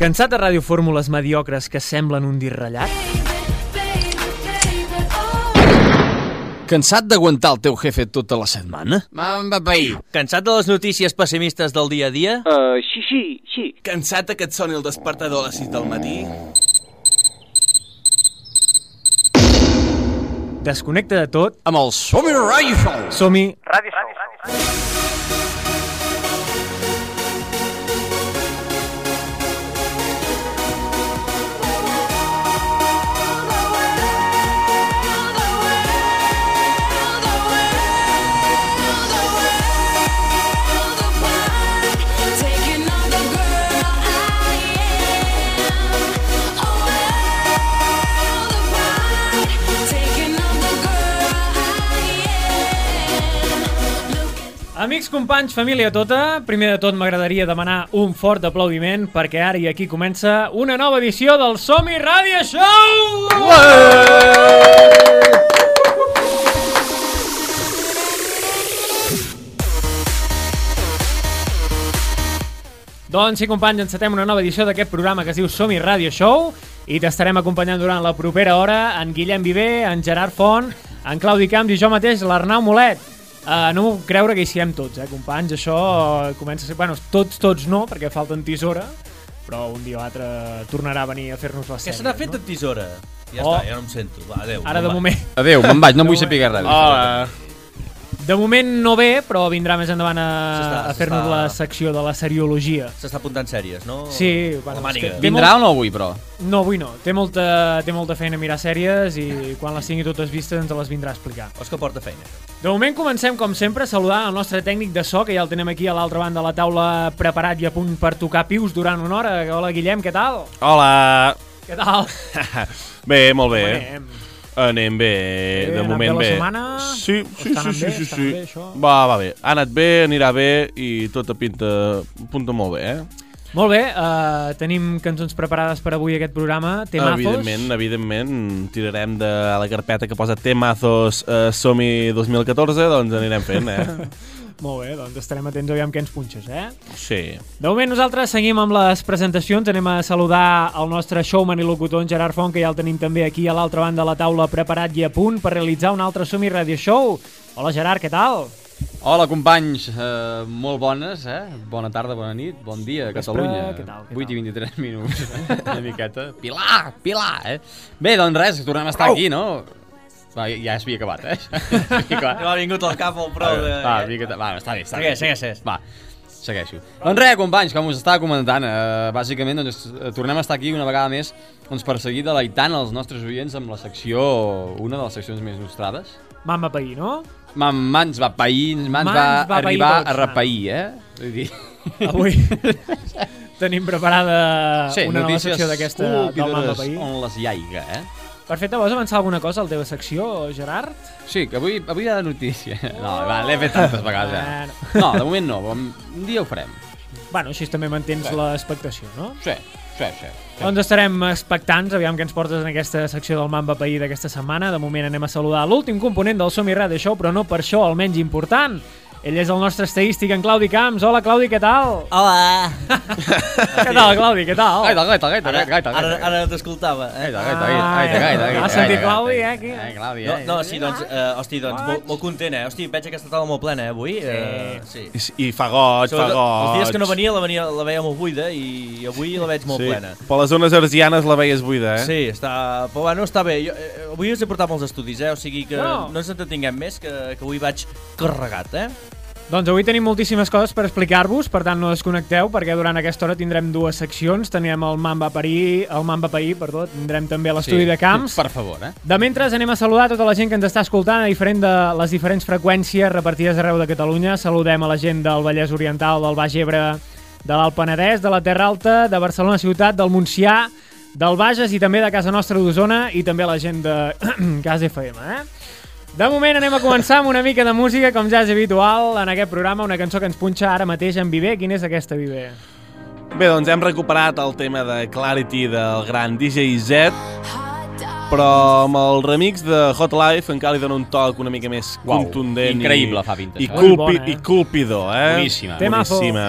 Cansat de radiofórmules mediocres que semblen un dir ratllat? Cansat d'aguantar el teu jefe tota la setmana? Mamba paí. Cansat de les notícies pessimistes del dia a dia? Uh, sí, sí, sí. Cansat de que et soni el despertador a les 6 del matí? Desconnecta de tot. Amb el Som-hi Radio Show. Som-hi. Ràdio Show. Amics, companys, família tota, primer de tot m'agradaria demanar un fort aplaudiment perquè ara i aquí comença una nova edició del Som-hi Radio Show! Doncs sí, companys, encetem una nova edició d'aquest programa que es diu Som-hi Radio Show i t'estarem acompanyant durant la propera hora en Guillem Viver, en Gerard Font, en Claudi Camps i jo mateix, l'Arnau Molet. Uh, no m'ho creure que hi siguem tots, eh, companys. Això comença a ser... Bueno, tots, tots no, perquè falten tisora, però un dia o altre tornarà a venir a fer-nos les Què sèries. se n'ha fet de tisora? Ja Oh. està, ja no em sento. Va, adéu. Ara, de me'n vaig. moment, Adéu, me'n vaig, no vull saber res. Hola. De moment no ve, però vindrà més endavant a, a fer-nos la secció de la seriologia. S'està apuntant sèries, no? Sí, bueno, que Vindrà o no avui, però? No, avui no. Té molta, té molta feina a mirar sèries i quan les tingui totes vistes ens les vindrà a explicar. O és que porta feina? De moment comencem, com sempre, saludant el nostre tècnic de so, que ja el tenem aquí a l'altra banda de la taula preparat i a punt per tocar pius durant una hora. Hola, Guillem, què tal? Hola. Què tal? Bé, molt bé. Anem. Anem bé, Bé, de moment bé bé. Sí, sí, sí, sí, bé? sí, sí. bé, això? Va, va bé. Ha anat bé, anirà bé i tot pinta, punta molt bé, eh? Molt bé, uh, tenim cançons preparades per avui aquest programa. Temazos. Evidentment, evidentment, tirarem de la carpeta que posa Temazos uh, Som-hi 2014, doncs anirem fent, eh? Molt bé, doncs estarem atents aviam què ens punxes, eh? Sí. De moment nosaltres seguim amb les presentacions, anem a saludar el nostre showman i locutor en Gerard Font, que ja el tenim també aquí a l'altra banda de la taula preparat i a punt per realitzar un altre Som-hi Radio Show. Hola Gerard, què tal? Hola, companys. Uh, molt bones, eh? Bona tarda, bona nit, bon dia, Vespre, Catalunya. què tal, què 8 tal? i 23 minuts, eh? una miqueta. Pilar, Pilar, eh? Bé, doncs res, tornem a estar aquí, no? Va, ja, ja s'havia acabat, eh? S'havia acabat. M'ha vingut al cap el prou de... Va, miqueta, va, està bé, està bé. Segueix, segueix. Va, segueixo. Doncs res, companys, com us estava comentant, eh, bàsicament doncs, eh, tornem a estar aquí una vegada més doncs, per seguir deleitant els nostres oients amb la secció, una de les seccions més nostrades. Mama Paí, no? Man, mans va pair, mans, Mans va, va arribar tots, a repair, eh? Vull dir... Avui tenim preparada Sí, una nova secció d'aquesta del Mama colpidores Paí. on les llaiga, eh? Perfecte, vols avançar alguna cosa a la teva secció, Gerard? Sí, que avui, avui hi ha de notícia. No, va, l'he fet tantes vegades ja. No, de moment no, un dia ho farem. Bueno, així també mantens Sí. l'expectació, no? Sí, sí, sí. Doncs estarem expectants, aviam què ens portes en aquesta secció del Mamba Paí d'aquesta setmana. De moment anem a saludar l'últim component del Som i Radio Show, però no per això el menys important. Ell és el nostre estadístic, en Claudi Camps. Hola, Claudi, què tal? Hola! què tal, Claudi, què tal? Gaita, gaita, gaita, Ara, gaita, ara, gaita. ara no t'escoltava. Eh? Gaita, gaita, gaita, gaita, gaita, gaita. Has sentit Claudi, eh, aquí? Eh, Claudi, No, eh? no, sí, doncs, eh, hosti, doncs, molt, molt content, eh? Hosti, veig aquesta taula molt plena, eh, avui. Eh, sí. I, I fa goig, fa goig. els dies que no venia la, venia, la veia molt buida i avui la veig molt sí. plena. Per les zones arsianes la veies buida, eh? Sí, està... Però bueno, està bé. Jo, eh, avui us he portat molts estudis, eh? O sigui que No. no, ens entretinguem més, que, que avui vaig carregat, eh? Doncs avui tenim moltíssimes coses per explicar-vos, per tant no desconnecteu, perquè durant aquesta hora tindrem dues seccions. Tenim el Mamba Parí, el Mamba Paí, perdó, tindrem també l'estudi de camps. Per favor, eh? De mentre anem a saludar tota la gent que ens està escoltant a diferent de les diferents freqüències repartides arreu de Catalunya. Saludem a la gent del Vallès Oriental, del Baix Ebre, de l'Alt Penedès, de la Terra Alta, de Barcelona Ciutat, del Montsià, del Bages i també de casa nostra d'Osona i també la gent de Gas FM, eh? De moment anem a començar amb una mica de música, com ja és habitual en aquest programa, una cançó que ens punxa ara mateix en Viver. Quina és aquesta, Viver? Bé, doncs hem recuperat el tema de Clarity del gran DJ Z, però amb el remix de Hot Life encara li dona un toc una mica més Uau, contundent increïble i, fa pinta, i, culpi, bona, eh? i culpidor, eh? Boníssima. Temazo. Boníssima.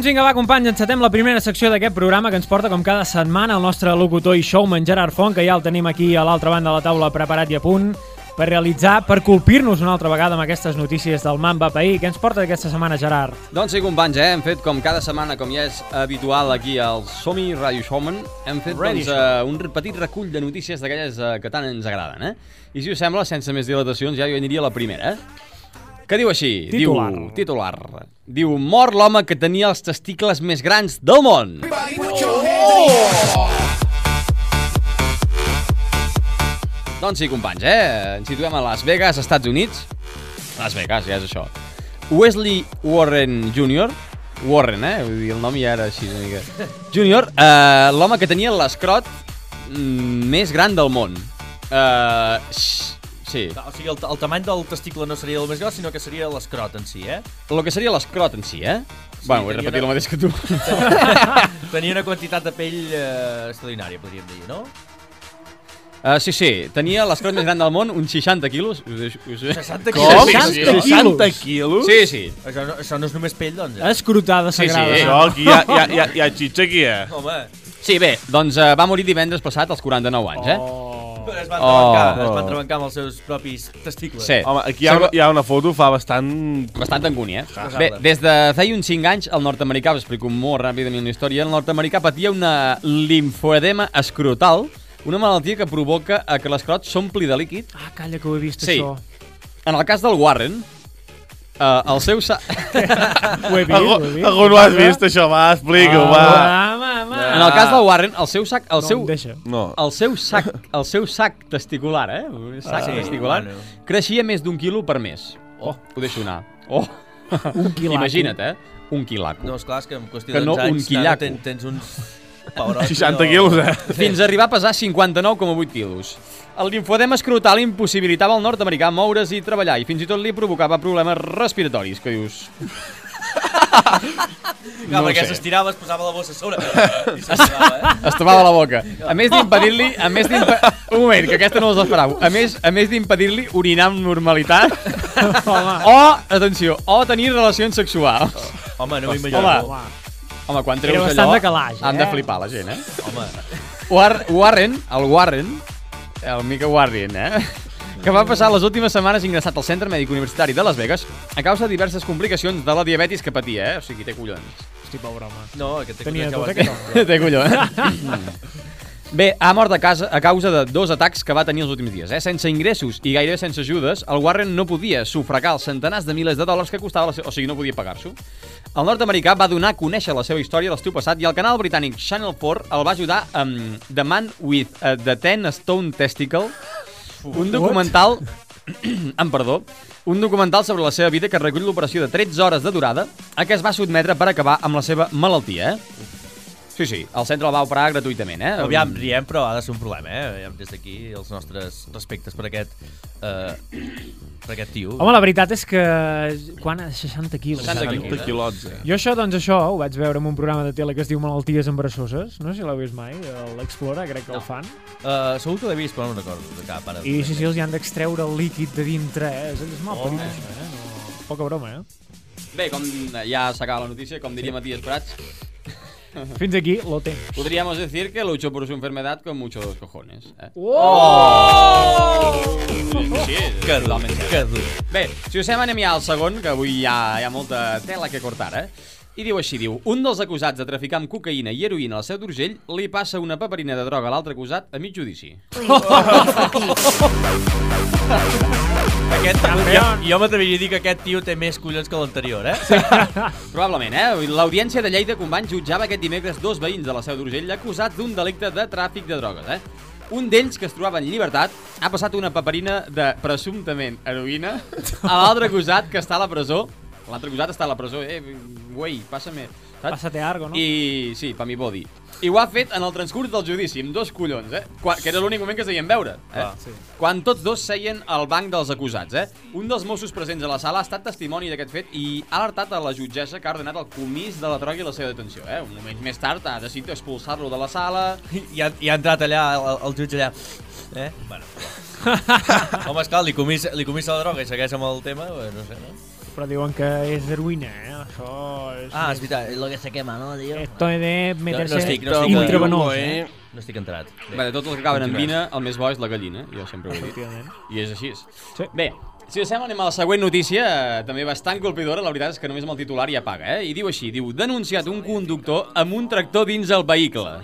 Doncs vinga, va, companys, encetem la primera secció d'aquest programa que ens porta, com cada setmana, el nostre locutor i showman Gerard Font, que ja el tenim aquí a l'altra banda de la taula preparat i a punt per realitzar, per colpir-nos una altra vegada amb aquestes notícies del Mamba Paí. Què ens porta aquesta setmana, Gerard? Doncs sí, companys, eh? hem fet com cada setmana, com ja és habitual aquí al Somi Radio Showman, hem fet Radio doncs, uh, un petit recull de notícies d'aquelles uh, que tant ens agraden. Eh? I si us sembla, sense més dilatacions, ja jo aniria a la primera. Eh? Que diu així? Titular. Diu, titular. Diu, mor l'home que tenia els testicles més grans del món. Doncs sí, companys, eh? Ens situem a Las Vegas, Estats Units. Las Vegas, ja és això. Wesley Warren Jr., Warren, eh? Vull dir, el nom ja era així una mica. Junior, eh, l'home que tenia l'escrot mm, més gran del món. Eh, sí, O sigui, el, el tamany del testicle no seria el més gros, sinó que seria l'escrot en si, eh? el que seria l'escrot en si, eh? Sí, bueno, he repetit una- el mateix que tu. Tenia una quantitat de pell eh, extraordinària, podríem dir, no? Uh, sí, sí, tenia l'escrot més gran del món, uns 60 quilos. Us, deixo- us... 60 Com? quilos. 60 60 quilos? Sí, sí. Això no, això no és només pell, doncs. Eh? Escrotada Sí, sí, sagrada. Això aquí hi ha, hi ha, hi ha, hi ha xitxa aquí, eh? Home, Sí, bé, doncs uh, va morir divendres passat als 49 anys, eh? Però es van Oh. trebancar, es van trebancar amb els seus propis testicles. Sí. Home, aquí hi ha, una, hi ha una foto, fa bastant... Bastant angúnia, eh? Bé, des de feia uns 5 anys, el nord-americà, us explico molt ràpidament la història, el nord-americà patia una linfoedema escrotal, una malaltia que provoca que l'escrot s'ompli de líquid. Ah, calla, que ho he vist, Sí. això. En el cas del Warren, eh, el seu... Sa... Ho he vist, Algú, ho he vist. algú no ho has vist, això, va, explica-ho, va. Ah, va, va. En el cas del Warren, el seu sac... El No, seu, deixa. No. el seu sac, el seu sac testicular, eh? Sac Ah, sí, testicular, bueno. creixia més d'un quilo per mes. Oh, ho deixo anar. Oh, Un quilaco. imagina't, eh? Un quilaco. No, esclar, és que en qüestió Que no d'uns un anys quillaco. tens, tens uns pebrots. 60 quilos, eh? Fins a arribar a pesar 59,8 quilos. El linfodema escrotal impossibilitava al nord-americà moure's i treballar i fins i tot li provocava problemes respiratoris, que dius... No, No perquè s'estirava, es posava la bossa a sobre i eh? Es tapava la boca. A més d'impedir-li... A més. Un moment, que aquesta no us l'esperau. A més, a més d'impedir-li orinar amb normalitat o, atenció, o tenir relacions sexuals. Home, no m'imagino. Home, Home, quan treus allò, de calaix, han eh? de flipar la gent, eh? Home, War Warren, el Warren, el Mica Warren, eh? que va passar les últimes setmanes ingressat al Centre Mèdic Universitari de Las Vegas a causa de diverses complicacions de la diabetis que patia, eh? O sigui, té collons. Hosti, pobre home. no, aquest té Tenia collons, tot ja ho aquest home. té collons. Bé, ha mort a, casa, a causa de dos atacs que va tenir els últims dies. Eh? Sense ingressos i gairebé sense ajudes, el Warren no podia sufragar els centenars de milers de dòlars que costava la seva... O sigui, no podia pagar-s'ho. El nord-americà va donar a conèixer la seva història l'estiu passat i el canal britànic Channel 4 el va ajudar amb The Man with uh, the Ten Stone Testicle, un documental... amb perdó, un documental sobre la seva vida que recull l'operació de 13 hores de durada a què es va sotmetre per acabar amb la seva malaltia, eh? Sí, sí, el centre el va operar gratuïtament, eh? Aviam, riem, però ha de ser un problema, eh? Aviam, des d'aquí, els nostres respectes per aquest... Eh, per aquest tio. Home, la veritat és que... Quan? 60 quilos. 60 saps? quilos. 30 quilots, eh? Jo això, doncs això, ho vaig veure en un programa de tele que es diu Malalties embarassoses. No sé si l'heu vist mai, l'Explora, crec que el fan. Uh, segur que l'he vist, però no recordo de cap. Ara. I sí, sí, els hi han d'extreure el líquid de dintre, eh? És, és mal Home. parit, això, eh? No, poca broma, eh? Bé, com ja s'acaba la notícia, com diria Matías Prats, Fins aquí, lo té. podríamos decir que lucho por su enfermedad con muchos cojones. Eh? Oh! Sí, Que dur, que dur. Bé, si us sembla, anem ja al segon, que avui hi ha, hi ha molta tela que cortar, eh? I diu així, diu, un dels acusats de traficar amb cocaïna i heroïna a la Seu d'Urgell li passa una paperina de droga a l'altre acusat a mig judici. Aquest, jo, jo m'atreviria a dir que aquest tio té més collons que l'anterior, eh? Sí. Probablement, eh? L'Audiència de Lleida Companys jutjava aquest dimecres dos veïns de la Seu d'Urgell acusats d'un delicte de tràfic de drogues, eh? Un d'ells, que es trobava en llibertat, ha passat una paperina de presumptament heroïna a l'altre acusat que està a la presó. L'altre acusat està a la presó. Eh, güey, passa-me. saps? Pásate algo, no? I sí, pa mi body. I ho ha fet en el transcurs del judici, amb dos collons, eh? Quan, que era l'únic moment que es deien veure. Eh? Ah, sí. Quan tots dos seien al banc dels acusats, eh? Un dels Mossos presents a la sala ha estat testimoni d'aquest fet i ha alertat a la jutgessa que ha ordenat el comís de la droga i la seva detenció, eh? Un moment més tard ha decidit expulsar-lo de la sala... I ha, i ha entrat allà, el, el jutge allà... Eh? Bueno, Home, esclar, li comissa, li comissa la droga i segueix amb el tema, no sé, no? Però diuen que és heroïna, eh? Això és... Ah, és veritat, és el que se quema, no, tio? Esto he de meterse no estic- no estic- intravenós, eh? No estic entrat. Bé, de tots els que acaben en vina, el més bo és la gallina, jo sempre ho he dit. I és així. Sí. Bé, si us sembla, anem a la següent notícia, eh, també bastant colpidora, la veritat és que només amb el titular ja paga, eh? I diu així, diu, denunciat un conductor amb un tractor dins el vehicle.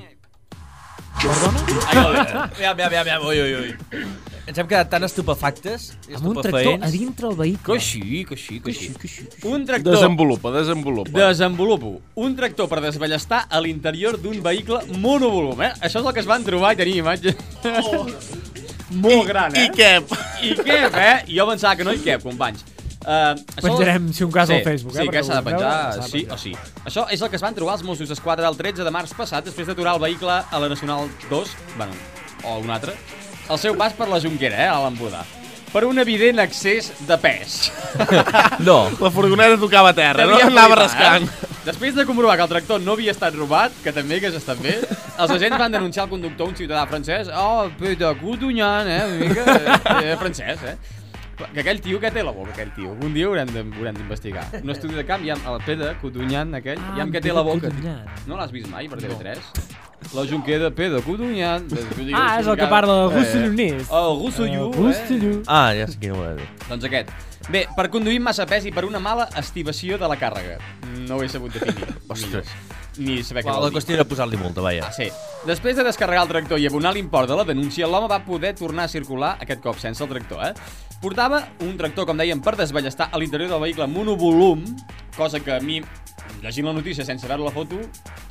Ai, no, Aviam, aviam, aviam, aviam, ui, ui, ui. Ens hem quedat tan estupefactes i Amb un tractor a dintre el que vehicle. sí, que sí, que sí. Un tractor... Desenvolupa, desenvolupa. Desenvolupo. Un tractor per desballestar a l'interior d'un vehicle monovolum, eh? Això és el que es van trobar i tenir imatge. Oh. Molt gran, eh? I què? I què, eh? Jo pensava que no hi cap, companys. Uh, Penjarem, si un cas, al Facebook, eh, Sí, perquè que s'ha de veure, penjar, de sí o sí. Això és el que es van trobar els Mossos d'Esquadra el 13 de març passat, després d'aturar el vehicle a la Nacional 2, bueno, o un altre, el seu pas per la Junquera, eh, a l'Empordà, per un evident excés de pes. No. La furgoneta tocava a terra, no? Anava flipar, rascant. Eh? Després de comprovar que el tractor no havia estat robat, que també hagués estat bé, els agents van denunciar el conductor, un ciutadà francès, oh, Peter Coutugnan, eh, una mica eh, francès, eh? Que aquell tio, què té la boca, aquell tio? Un dia haurem de- d'investigar. Un estudi de camp, hi ha el Peter Coutugnan, aquell, Ah, i amb què té la boca. No l'has vist mai per TV3? La Junquera Peter Coutugnan. Ah, és el que parla del Roussillonès. El Roussillon, eh? Ah, ja sé quin ho de dir. Doncs aquest. Bé, per conduir massa pes i per una mala estivació de la càrrega. No ho he sabut definir. Ostres. Ni saber què vol la qüestió era posar-li multa, vaja. Ah, sí. Després de descarregar el tractor i abonar l'import de la denúncia, l'home va poder tornar a circular, aquest cop sense el tractor, eh? Portava un tractor, com dèiem, per desballestar a l'interior del vehicle monovolum, cosa que a mi, llegint la notícia sense veure la foto,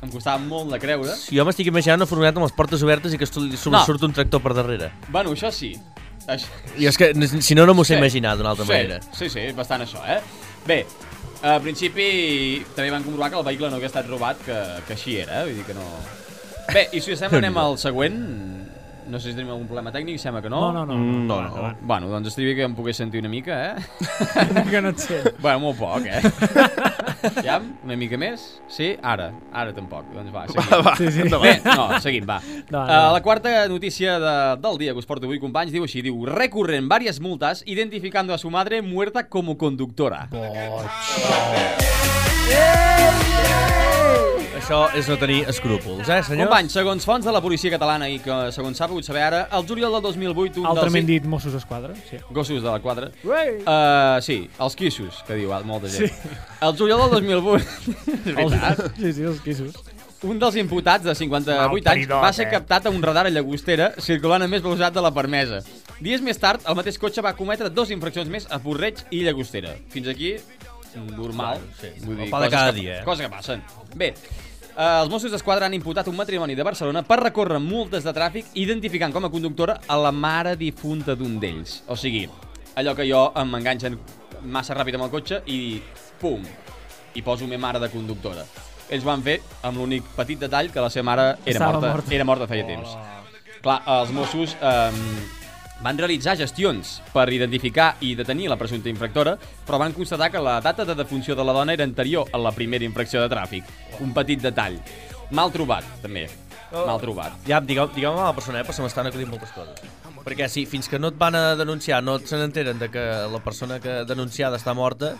em costava molt de creure. Jo m'estic imaginant una furgoneta amb les portes obertes i que sobresurt No. un tractor per darrere. Bueno, això sí. Això... I és que, si no, no m'ho sé Sí. imaginar d'una altra sí, manera. Sí, sí, bastant això, eh? Bé, a principi també van comprovar que el vehicle no havia estat robat, que, que així era, eh? Vull dir que no... Bé, i si us sembla anem al següent... No sé si tenim algun problema tècnic, sembla que no. No, no, no. Mm, No, no. endavant. Bueno, doncs estaria bé que em pogués sentir una mica, eh? que no et sent. bueno, molt poc, eh? ja, una mica més? Sí? Ara. Ara tampoc. Doncs va, seguim. Va, va, Sí, sí. Bé, no, seguim, va. No, no. Uh, la quarta notícia de, del dia que us porto avui, companys, diu així, diu, recurren varias multas identificando a su madre muerta como conductora. Això és no tenir escrúpols, eh, senyors? Companys, segons fonts de la policia catalana i que segons s'ha pogut saber ara, el juliol del 2008 un Altrament dels dit Mossos d'Esquadra. Sí. gossos de la quadra! Uh, sí, els quissos, que diu molta gent. Sí. El juliol del 2008, és veritat, Sí, sí, els quissos. un dels imputats de 58 anys va ser captat a un radar a Llagostera circulant a més velocitat de la permesa. Dies més tard, el mateix cotxe va cometre dos infraccions més a Porreig i Llagostera. Fins aquí, normal. Sí, Vull el pa de coses cada que- dia, eh? Coses que passen. Bé, eh, els Mossos d'Esquadra han imputat un matrimoni de Barcelona per recórrer multes de tràfic identificant com a conductora a la mare difunta d'un d'ells. O sigui, allò que jo em enganxen massa ràpid amb el cotxe i pum, i poso meva mare de conductora. Ells van fer amb l'únic petit detall que la seva mare era Estava morta, morta. era morta feia temps. Clar, els Mossos eh, van realitzar gestions per identificar i detenir la presumpta infractora, però van constatar que la data de defunció de la dona era anterior a la primera infracció de tràfic. Un petit detall. Mal trobat, també. Mal trobat. Ja, digueu, digueu a la persona, eh, però se m'estan acudint moltes coses. Perquè si fins que no et van a denunciar, no se n'enteren de que la persona que denunciada està morta,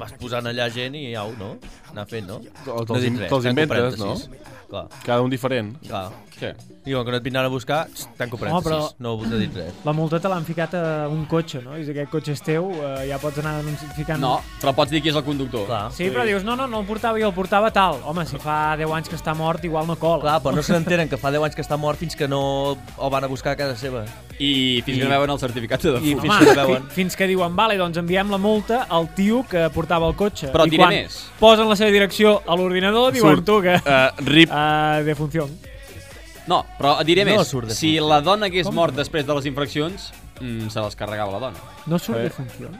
vas posant allà gent i au, no? Anar fent, no? Te'ls no inventes, parèntesis. Clar, Cada un diferent. clar. Sí. Diuen que no et vindran a buscar, tanco Home, parèntesis. però- No he dit res. La multa te l'han ficat a un cotxe, no? I si aquest cotxe és teu, eh, ja pots anar ficant... No, però pots dir qui és el conductor. Clar. Sí, però dius, no, no, no el portava jo, el portava tal. Home, si fa 10 anys que està mort, igual no cola. Clar, però no se n'enteren que fa 10 anys que està mort fins que no el van a buscar a casa seva. I fins I- que no veuen el certificat de I defunció. fins que no veuen. fi- fins que diuen, vale, doncs enviem la multa al tio que portava el cotxe. Però I quan més. posen la seva direcció a l'ordinador, diuen Surt. tu que... Uh, rip. Uh, de funció. No, però et diré No més. surt Si la dona hagués mort després de les infraccions, mm, se les carregava la dona. No surt Eh. de funció.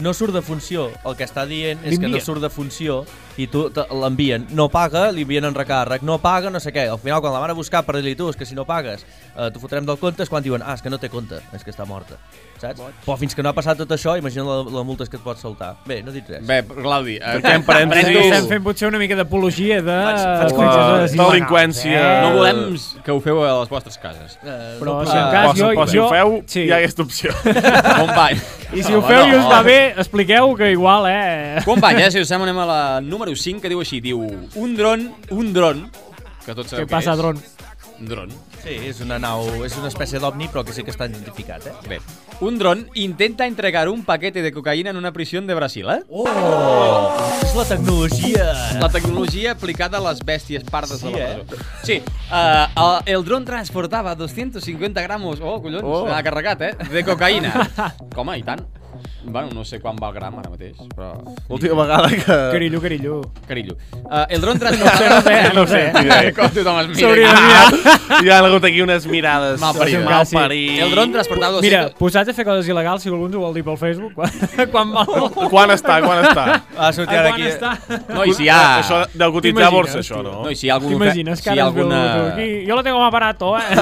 No surt de funció. El que està dient és que no surt de funció i tu l'envien. No paga, li envien en recàrrec. No paga, no sé què. Al final, quan la van a buscar per dir-li tu, és que si no pagues, eh, t'ho fotrem del compte, és quan diuen, ah, és que no té compte, és que està morta. Saps? Però fins que no ha passat tot això, imagina la, la multa que et pots saltar. Bé, no dic res. Bé, Claudi, eh, Fiquem parèntesis. Estem fent potser una mica d'apologia de... la delinqüència. no volem que ho feu a les vostres cases. Eh, Però si en cas jo... però si ho feu, sí. hi ha aquesta opció. Company. I si ho feu i us va bé, expliqueu que igual, eh... Company, eh, si us sembla, anem a la número 5, que diu així, diu, un dron, un dron, que tots sabeu Què passa, és. dron? Un dron. Sí, és una nau, és una espècie d'ovni, però que sí que està identificat, eh? Bé, un dron intenta entregar un paquete de cocaïna en una prisión de Brasil, eh? Oh! És la tecnologia! La tecnologia aplicada a les bèsties pardes Sí, de la eh? presó. Sí, uh, el, el dron transportava 250 gramos, oh, collons, Oh. oh. ha carregat, eh? De cocaïna. Com, i tant. Bueno, no sé quan va el gram ara mateix, però... L'última vegada que... Carillo, carillo. Carillo. Uh, el dron transportava... No sé, no sé. idea. Com tothom es mira. S'hauria de aquí. mirar. Hi ha hagut aquí unes mirades Malparides. malparides. El dron transportava 200... Mira, posats a fer coses il·legals, si algú ens ho vol dir pel Facebook, quan, quan va... Quan està, quan està? Ha sortit A ara aquí... està? No, i si hi ha... Això deu cotitzar a borsa, això, no? No, i si hi ha algun T'imagines que si ara alguna... aquí? Jo lo tengo más barato, eh?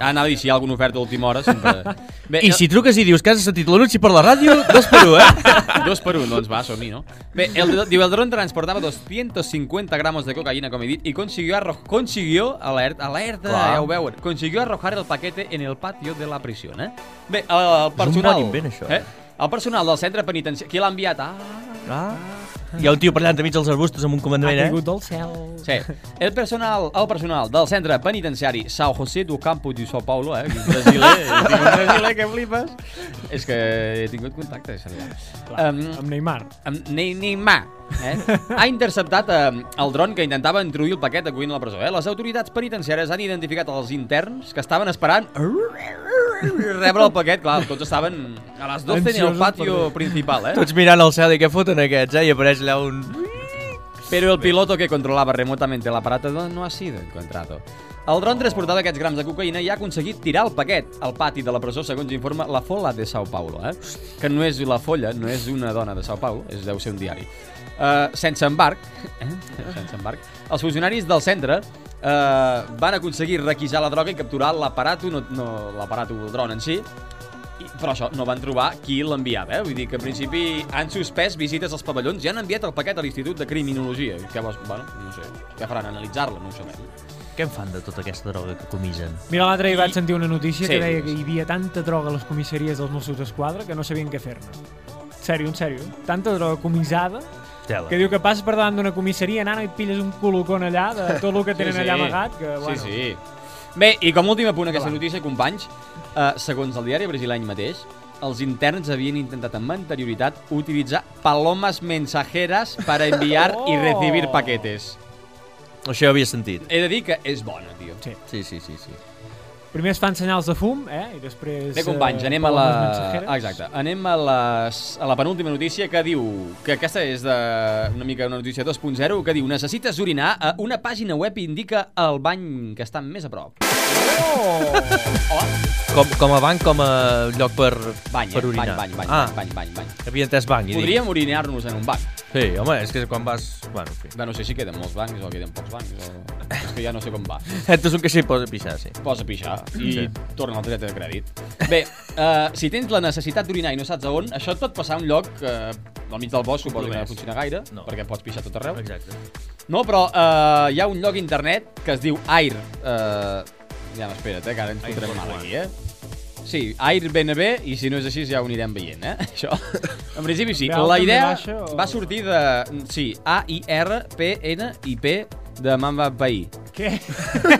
Ah, anava a dir, si hi ha alguna oferta a última hora, sempre... Bé, I si truques i dius que has sentit l'anunci per la ràdio, dos per un, eh? Dos per un, doncs va, som-hi, no? Bé, el, diu, el dron transportava 250 gramos de cocaïna, com he dit, i consiguió, arro consiguió alerta, alerta, Clar. ja ho veuen, consiguió arrojar el paquete en el patio de la prisión, eh? Bé, el, el personal... bon invent, això. Eh? El personal del centre penitenciari... Qui l'ha enviat? Ah, Ah. Hi ha un tio allà entremig dels arbustos amb un Ha comandament, eh? caigut del cel. Sí, el personal, el personal del centre penitenciari São José do Campo de São Paulo, eh? Un brasiler, tinc un brasiler que flipes. És que he tingut contacte, seria. Um, Amb Neymar. amb Ney- Neymar eh? ha interceptat eh, el dron que intentava introduir el paquet de coïna a la presó. Eh? Les autoritats penitenciàries han identificat els interns que estaven esperant rebre el paquet. Clar, tots estaven a les 12 en el patio principal. Eh? Tots mirant al cel i què foten aquests, eh? I apareix allà un... Pero el piloto que controlaba remotamente el aparato no ha sido encontrado. El dron transportava aquests grams de cocaïna i ha aconseguit tirar el paquet al pati de la presó, segons informa la Folla de Sao Paulo, eh? que no és la Folla, no és una dona de Sao Paulo, és, deu ser un diari. Uh, sense embarc, eh? sense embarc, els funcionaris del centre uh, van aconseguir requisar la droga i capturar l'aparato, no, no l'aparato, el dron en si, i, però això, no van trobar qui l'enviava, eh? Vull dir que en principi han suspès visites als pavellons i han enviat el paquet a l'Institut de Criminologia. I què vols, bueno, no sé, què faran, analitzar-la, no ho sabem. Què en fan de tota aquesta droga que comisen? Mira, l'altre dia vaig sentir una notícia Sí. que deia que hi havia tanta droga a les comissaries dels Mossos d'Esquadra que no sabien què fer-ne. Sèrio, en sèrio. Tanta droga comissada Tela. que diu que passes per davant d'una comissaria, nano, i et pilles un colocón allà de tot el que tenen allà amagat. Que, bueno, Sí, sí. Bé, i com a últim apunt aquesta notícia, companys, eh, segons el diari brasileño mateix, els interns havien intentat amb anterioritat utilitzar palomes mensajeras para enviar i Oh! recibir paquetes. Això ho havia sentit. He de dir que és bona, tio. Sí. Sí, sí, sí. sí. Primer es fan senyals de fum, eh? I després... Bé, companys, eh, anem a la... Ah, Exacte. Anem a, les... a la penúltima notícia que diu que aquesta és de una mica una notícia 2.0 que diu necessites orinar a una pàgina web i indica el bany que està més a prop. Com, com a banc, com a lloc per, Bany, per eh? orinar. Bany, bany, bany, ah, bany, bany, bany. havia entès dic, Podríem orinar-nos en un banc. Sí, home, és que quan vas... Bueno, en fi. Bé, no sé si queden molts bancs o queden pocs bancs. O... És que ja no sé com va. Entres un caixer i posa a pixar, sí. Posa a pixar i Sí. torna al targeta de crèdit. Bé, uh, si tens la necessitat d'orinar i no saps a on, això et pot passar a un lloc que al mig del bosc suposo que no funciona gaire, No. perquè pots pixar tot arreu. Exacte. No, però uh, hi ha un lloc internet que es diu Air. Uh, ja espera't, eh, que ara ens Air fotrem mal aquí, eh? Sí, Airbnb, i si no és així ja ho anirem veient, eh? Això. En principi sí. La idea va sortir de... Sí, A-I-R-P-N-I-P de Mamba Paí. Què?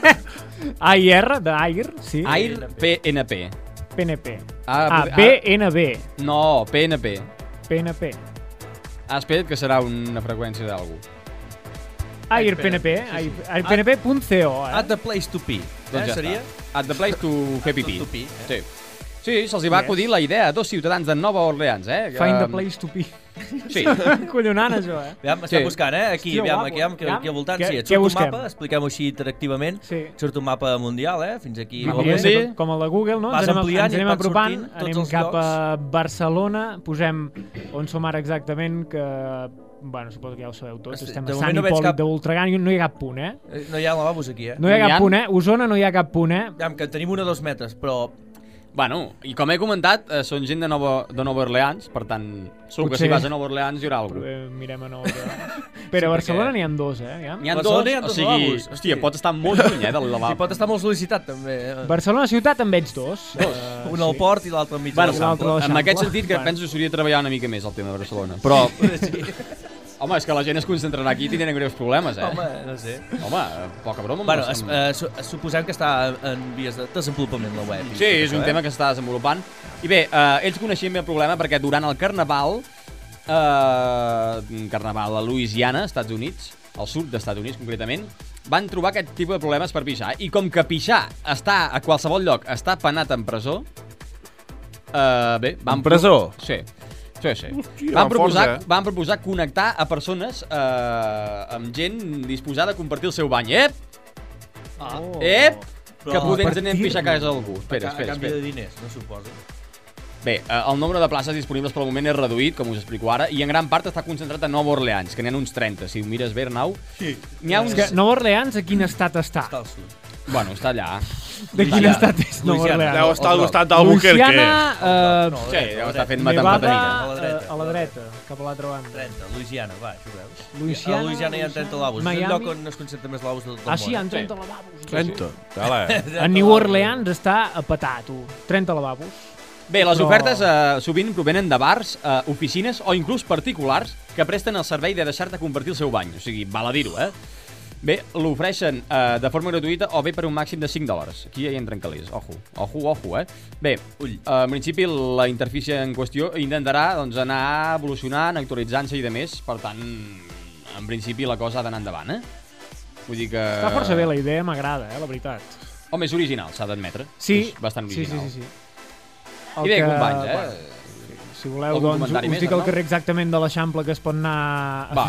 AIR, d'AIR, sí. Air PNP. PNP. Ah, Ah, ah, BNB. No, PNP. PNP. Ah, espera't que serà una freqüència d'algú. AIR PNP. AIRPNP.co, At eh? the place to be. Doncs eh, ja seria? està. At the place to fer pipí. To pee, eh? Sí. Sí, se'ls va acudir la idea a dos ciutadans de Nova Orleans, eh? Find the place to be. Sí. Collonant, això, eh? Aviam, estem Sí. buscant, eh? Aquí, Hòstia, aviam, guapo. aquí, Aviam, aquí al voltant, què- sí. Et surt un mapa, expliquem-ho així interactivament. Sí. Surt un mapa mundial, eh? Fins aquí. Bé, sí. com- el de Google, no? Vas ens anem, ampliant ens i anem et apropant, anem els cap llocs. a Barcelona, posem on som ara exactament, que, bueno, suposo que ja ho sabeu tots, De estem a Sant no Hipòlit cap- de Voltregà, i no hi ha cap punt, eh? Eh, No hi ha lavabos aquí, eh? No hi ha cap ha? punt, eh? Osona no hi ha cap punt, eh? Aviam, que tenim una a dos metres, però Bueno, i com he comentat, eh, són gent de Nova, de Nova Orleans, per tant, segur que Potser- si vas a Nova Orleans hi haurà algú. Eh, mirem a nou. Però a Barcelona n'hi ha dos, eh? N'hi ha Barcelona dos, ha o dos sigui, lavabos, hòstia, pot estar molt lluny, eh, del lavabo. pot estar molt sol·licitat, també. Eh? Barcelona ciutat en veig dos. Dos. Eh, Un al port i l'altre enmig Bueno, de l'altre l'Eixample. al en aquest sentit que Bueno. penso que s'hauria de treballar una mica més el tema de Barcelona. Però, home, és que la gent es concentrarà aquí i tindrem greus problemes, eh? Home, no sé. Home, poca broma. Bueno, es, eh, su suposem que està en vies de desenvolupament la web. Sí, és un eh? tema que s'està desenvolupant. I bé, eh, ells coneixien bé el problema perquè durant el Carnaval, eh, Carnaval a Louisiana, Estats Units, al sud dels Estats Units concretament, van trobar aquest tipus de problemes per pixar. I com que pixar està a qualsevol lloc, està penat en presó, eh, bé, van... En presó? Sí. Sí, sí. Hòstia, van, proposar, eh? van proposar connectar a persones eh, amb gent disposada a compartir el seu bany. Ep! Oh. Ep! Però que potser ens anem a compartir-ne. pixar a casa d'algú. A, Espera, a espera, canvi de espera. diners, no suposo. Bé, eh, el nombre de places disponibles pel moment és reduït, com us explico ara, i en gran part està concentrat a Nova Orleans, que n'hi ha uns 30. Si ho mires bé, Arnau, Sí. n'hi ha És uns... que Nova Orleans a quin estat està? Està al sud. Bueno, està allà. De quin Allà. estat és Nova Louisiana. Orleans? Deu estar al costat d'Albuquerque. Louisiana, eh, No, Sí, deu estar fent Nevada. A la dreta. eh, a la dreta, cap a l'altra banda. 30, Louisiana, va, això ho veus. Louisiana, a Louisiana hi ha 30 lavabos. És Miami. el lloc on es concentren més lavabos de tot el Ah, món. sí, hi ha 30 lavabos. 30. Tela, eh? A New Orleans està a petar, tu. 30 lavabos. Bé, les Però- ofertes eh, sovint provenen de bars, eh, oficines o inclús particulars que presten el servei de deixar-te compartir el seu bany. O sigui, val a dir-ho, eh? Bé, l'ofereixen eh, de forma gratuïta o bé per un màxim de 5 dòlars. Aquí ja hi entren calés. Ojo, ojo, ojo, eh? Bé, ull, eh, en principi la interfície en qüestió intentarà doncs, anar evolucionant, actualitzant-se i de més. Per tant, en principi la cosa ha d'anar endavant, eh? Vull dir que... Està força bé la idea, m'agrada, eh, la veritat. Home, és original, s'ha d'admetre. Sí, És bastant sí, original. sí, sí, sí. I bé, companys, eh? bueno, si voleu, Algun doncs, us més, dic el Arnau? carrer exactament de l'Eixample que es pot anar... Va,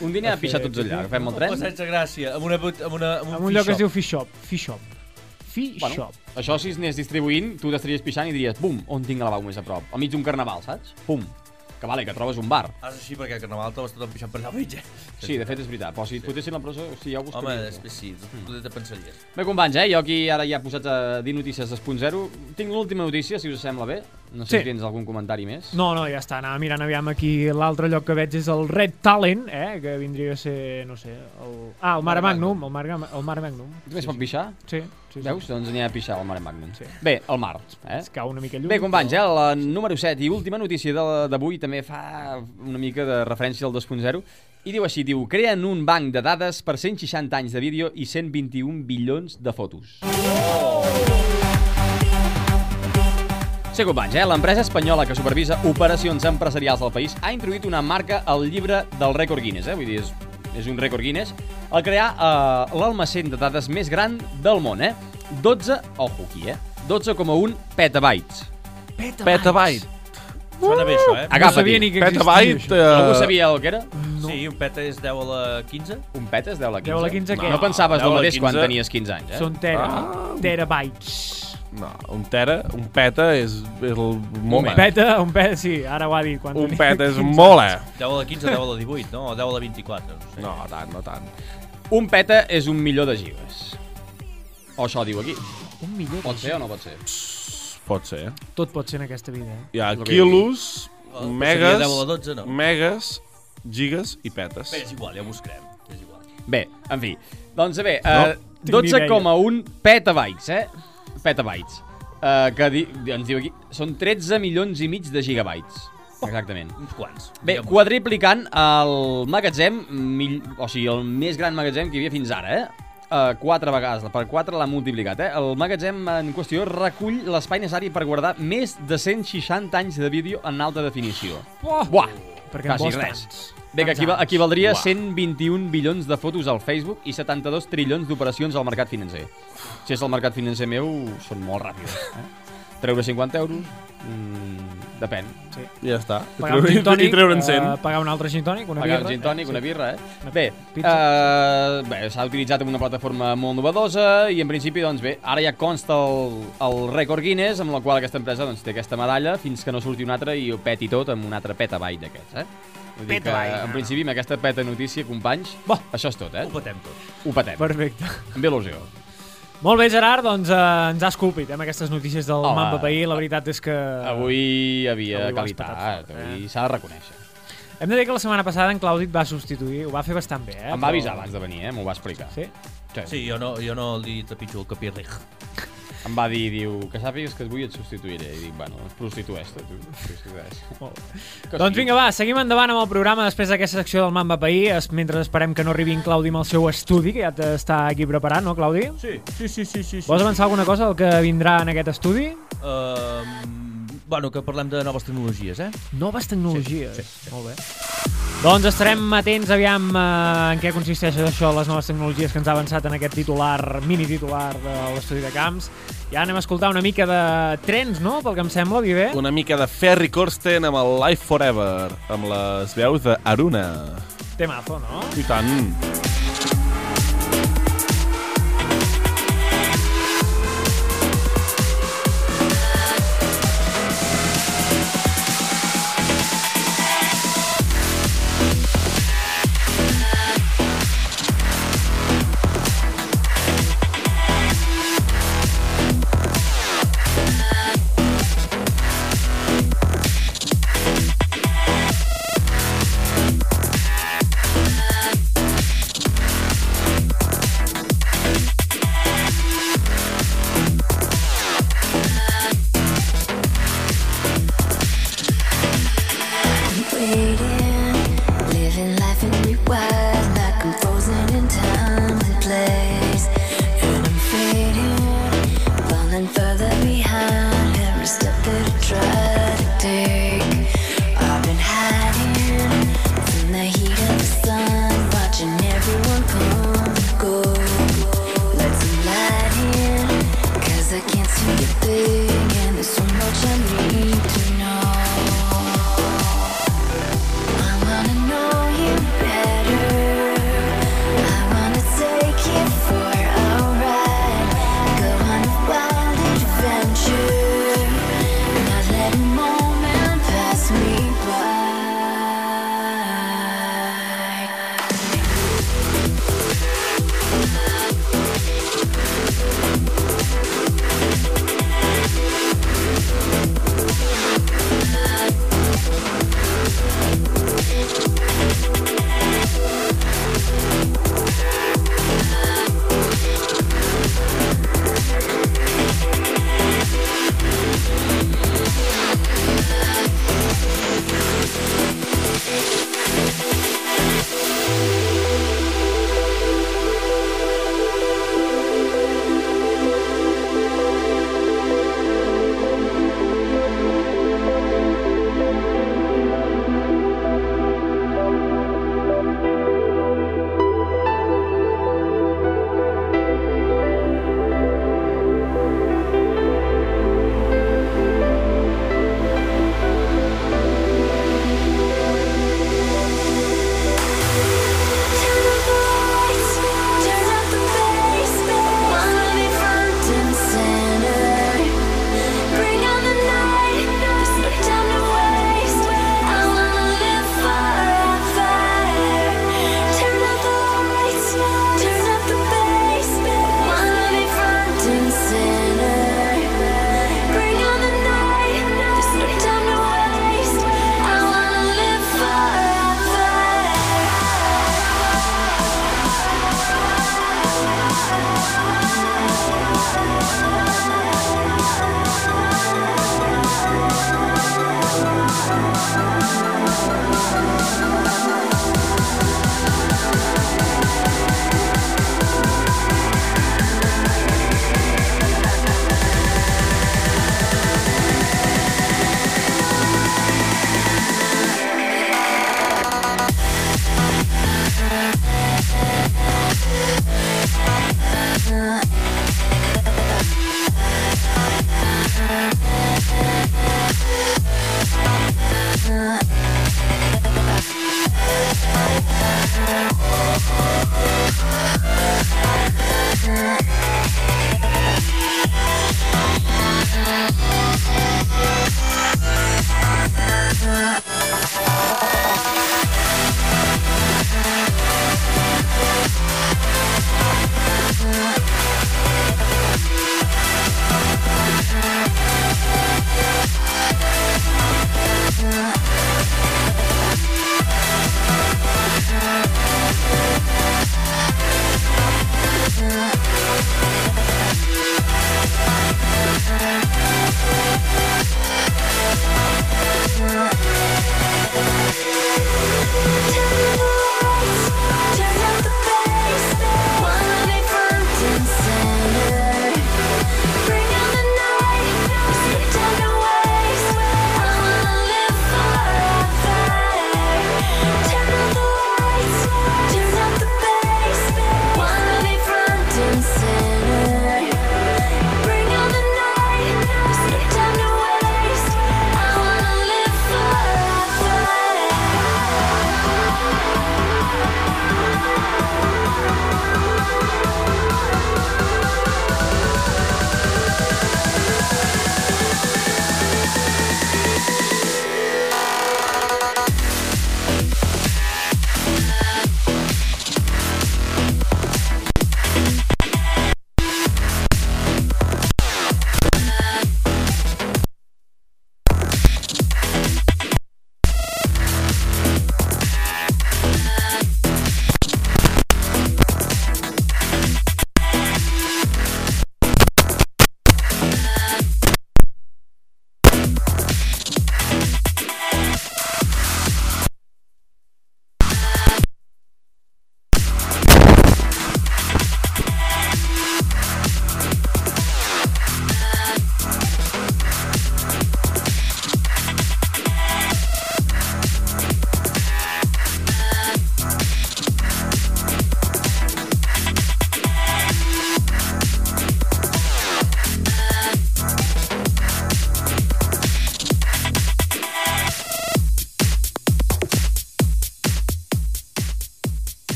un dia a a pixar tots allà. Agafem el Un tren. passeig de Gràcia, amb, una, amb, una, amb un, En un lloc que es diu shop. Fish Shop. Fish Shop. Fish Bueno, Shop. això si es anés distribuint, tu t'estaries pixant i diries, bum, on tinc el lavabo més a prop? Al mig d'un carnaval, saps? Pum. Que vale, que trobes un bar. Ah, és així, perquè al carnaval trobes tothom pixant per allà al mig. eh? Sí, de fet és veritat, però si et fotessin la presó, hosti, ja ho Home, buscaries. després sí, potser te pensaries. Bé, companys, eh? jo aquí ara ja posats a dir notícies 2.0. Tinc l'última notícia, si us sembla bé. No sé Sí. si tens algun comentari més. No, no, ja està. Anava mirant aviam aquí. L'altre lloc que veig és el Red Talent, eh? que vindria a ser, no sé... El... Ah, el Mare Magnum. El Mare, el Mare Magnum. També es pot pixar? Sí, sí, sí. Veus? Doncs anirem a pixar al Mare Magnum. Sí. Bé, el mar. Eh? Es cau una mica lluny. Bé, companys, eh, la número 7 i última notícia de- d'avui també fa una mica de referència al 2.0 i diu així, diu, creen un banc de dades per 160 anys de vídeo i 121 bilions de fotos. Sí, companys, eh? l'empresa espanyola que supervisa operacions empresarials del país ha introduït una marca al llibre del rècord Guinness, eh? vull dir, és, és un rècord Guinness, al crear eh, l'almacén de dades més gran del món, eh? 12, ojo aquí, eh? 12,1 petabytes. Petabyte. Sona bé, això, eh? No Agafa't-hi. sabia ni que existia, Petabyte... això. eh, Algú sabia el que era? No. Sí, un peta és 10 a la 15. Un peta és 10 a la 15? 10 a la 15 què? No pensaves 10 a el mateix quan 15. tenies 15 anys, eh? Són tera, Ah. terabytes. No, un tera, un peta és, és el Un moment. peta, un peta, sí, ara ho ha dit. Quan Un peta és 15. molt, eh? 10 a la 15, 10 a la 18, no? O 10 a la 24, no sé. No, tant, no tant. Un peta és un milió de gigas. O això diu aquí. Un milió. Pot ser o no pot ser? Pot ser. Tot pot ser en aquesta vida. Eh? Hi ha El quilos, megas, 10 a la 12, no? megas, gigas i petes. Bé, és igual, ja ho buscarem. És igual. Bé, en fi. Doncs bé, No, eh, idea. 12,1 petabytes, eh? Petabytes. Eh, que di ens diu aquí, són 13 milions i mig de gigabytes. Exactament. Uns quants. Bé, quadriplicant el magatzem, mil, o sigui, el més gran magatzem que hi havia fins ara, eh? Uh, quatre vegades, per quatre l'ha multiplicat, eh? El magatzem en qüestió recull l'espai necessari per guardar més de 160 anys de vídeo en alta definició. Buah! Buah! Perquè Quasi res. tants. Bé, que anys. equivaldria a Uah. 121 bilions de fotos al Facebook i 72 trilions d'operacions al mercat financer. Si és el mercat financer meu, són molt ràpides. Eh? Treure 50 euros, mm, depèn. Ja està. Pagar un gin tònic, I treure'n 100. eh, pagar un altre gin tònic, una Pagar birra. un gin tònic, eh? una Sí. birra, eh? Una Bé, uh, bé s'ha utilitzat en una plataforma molt novedosa i en principi, doncs bé, ara ja consta el, el rècord Guinness amb la qual aquesta empresa doncs, té aquesta medalla fins que no surti un altre i ho peti tot amb un altre petabyte d'aquests, eh? Vull dir que, en principi, amb aquesta peta notícia, companys, Bo. això és tot, eh? Ho patem tot. Ho patem. Perfecte. Amb il·lusió. Molt bé, Gerard, doncs eh, ens ha esculpit eh, amb aquestes notícies del Home. Mamba Paí. La veritat és que... Avui havia Avui qualitat, fort, avui eh? s'ha de reconèixer. Hem de dir que la setmana passada en Claudi et va substituir, ho va fer bastant bé, eh? Em va avisar abans de venir, eh? M'ho va explicar. Sí? Sí, jo no, jo no li trepitjo el capirrig. Em va dir, diu, que sàpigues que avui et substituiré. I dic, bueno, es prostitueix, tu. Prostitueix. Doncs vinga, va, seguim endavant amb el programa després d'aquesta secció del Mamba Paí, es- mentre esperem que no arribi en Claudi amb el seu estudi, que ja t'està aquí preparant, no, Claudi? Sí, sí, sí, sí, sí. Vols avançar alguna cosa del que vindrà en aquest estudi? Uh, bueno, que parlem de noves tecnologies, eh? Noves tecnologies. Sí, sí, sí. Molt bé. Doncs estarem atents aviam eh, en què consisteix això, les noves tecnologies que ens ha avançat en aquest titular, mini titular de l'estudi de camps. Ja anem a escoltar una mica de trens, no?, pel que em sembla, Viver. Una mica de Ferry Corsten amb el Life Forever, amb les veus d'Aruna. Temazo, no? I tant. and further